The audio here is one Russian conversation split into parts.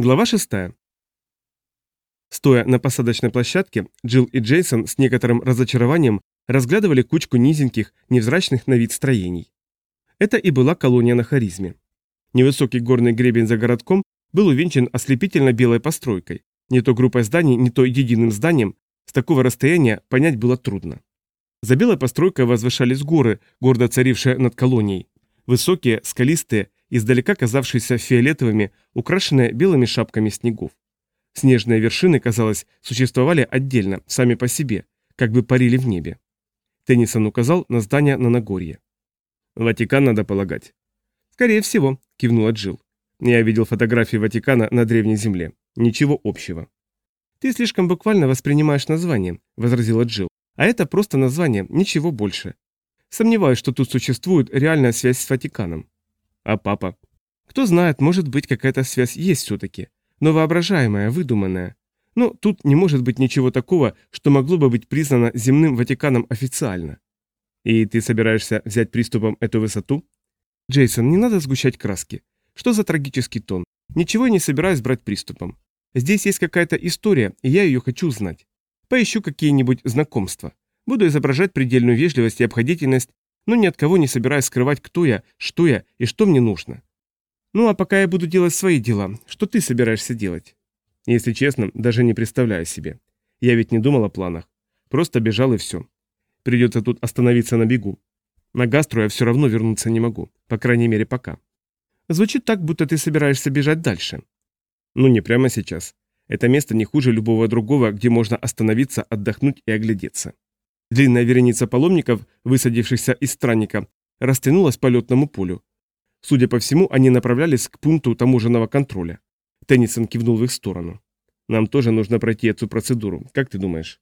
Глава 6. Стоя на посадочной площадке, Джилл и Джейсон с некоторым разочарованием разглядывали кучку низеньких, невзрачных на вид строений. Это и была колония на харизме. Невысокий горный гребень за городком был увенчан ослепительно белой постройкой. Не то группой зданий, не то единым зданием, с такого расстояния понять было трудно. За белой постройкой возвышались горы, гордо царившие над колонией. Высокие, скалистые, издалека казавшиеся фиолетовыми, украшенные белыми шапками снегов. Снежные вершины, казалось, существовали отдельно, сами по себе, как бы парили в небе. Теннисон указал на здание на Нагорье. «Ватикан, надо полагать». «Скорее всего», — кивнула Джил. «Я видел фотографии Ватикана на Древней Земле. Ничего общего». «Ты слишком буквально воспринимаешь название», — возразила Джил. «А это просто название, ничего больше. Сомневаюсь, что тут существует реальная связь с Ватиканом. А папа? Кто знает, может быть, какая-то связь есть все-таки, но воображаемая, выдуманная. Но тут не может быть ничего такого, что могло бы быть признано земным Ватиканом официально. И ты собираешься взять приступом эту высоту? Джейсон, не надо сгущать краски. Что за трагический тон? Ничего я не собираюсь брать приступом. Здесь есть какая-то история, и я ее хочу знать. Поищу какие-нибудь знакомства. Буду изображать предельную вежливость и обходительность, но ни от кого не собираюсь скрывать, кто я, что я и что мне нужно. Ну а пока я буду делать свои дела, что ты собираешься делать? Если честно, даже не представляю себе. Я ведь не думал о планах. Просто бежал и все. Придется тут остановиться на бегу. На гастру я все равно вернуться не могу, по крайней мере пока. Звучит так, будто ты собираешься бежать дальше. Ну не прямо сейчас. Это место не хуже любого другого, где можно остановиться, отдохнуть и оглядеться. Длинная вереница паломников, высадившихся из странника, растянулась по летному полю. Судя по всему, они направлялись к пункту таможенного контроля. Теннисон кивнул в их сторону. «Нам тоже нужно пройти эту процедуру, как ты думаешь?»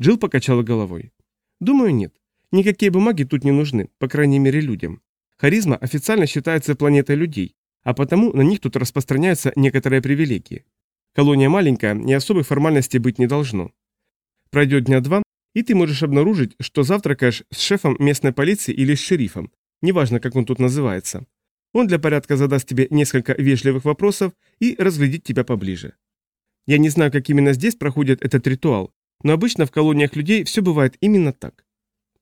Джилл покачала головой. «Думаю, нет. Никакие бумаги тут не нужны, по крайней мере людям. Харизма официально считается планетой людей, а потому на них тут распространяются некоторые привилегии. Колония маленькая, и особых формальностей быть не должно. Пройдет дня два, и ты можешь обнаружить, что завтракаешь с шефом местной полиции или с шерифом, неважно, как он тут называется. Он для порядка задаст тебе несколько вежливых вопросов и разглядит тебя поближе. Я не знаю, как именно здесь проходит этот ритуал, но обычно в колониях людей все бывает именно так.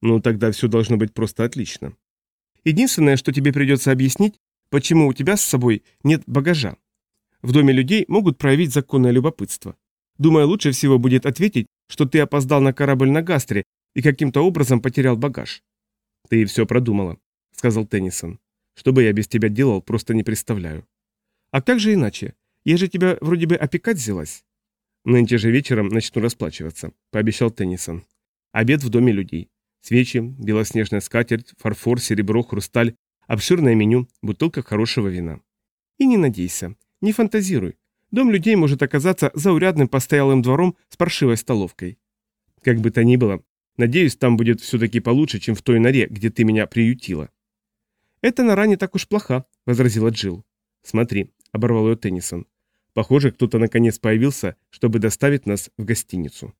Ну, тогда все должно быть просто отлично. Единственное, что тебе придется объяснить, почему у тебя с собой нет багажа. В доме людей могут проявить законное любопытство. Думаю, лучше всего будет ответить, что ты опоздал на корабль на Гастре и каким-то образом потерял багаж. Ты все продумала, сказал Теннисон. Что бы я без тебя делал, просто не представляю. А как же иначе? Я же тебя вроде бы опекать взялась. Нынче же вечером начну расплачиваться, пообещал Теннисон. Обед в доме людей. Свечи, белоснежная скатерть, фарфор, серебро, хрусталь, обширное меню, бутылка хорошего вина. И не надейся, не фантазируй. Дом людей может оказаться заурядным постоялым двором с паршивой столовкой. Как бы то ни было, надеюсь, там будет все-таки получше, чем в той норе, где ты меня приютила. «Эта нора не так уж плоха», — возразила Джилл. «Смотри», — оборвал ее Теннисон. «Похоже, кто-то наконец появился, чтобы доставить нас в гостиницу».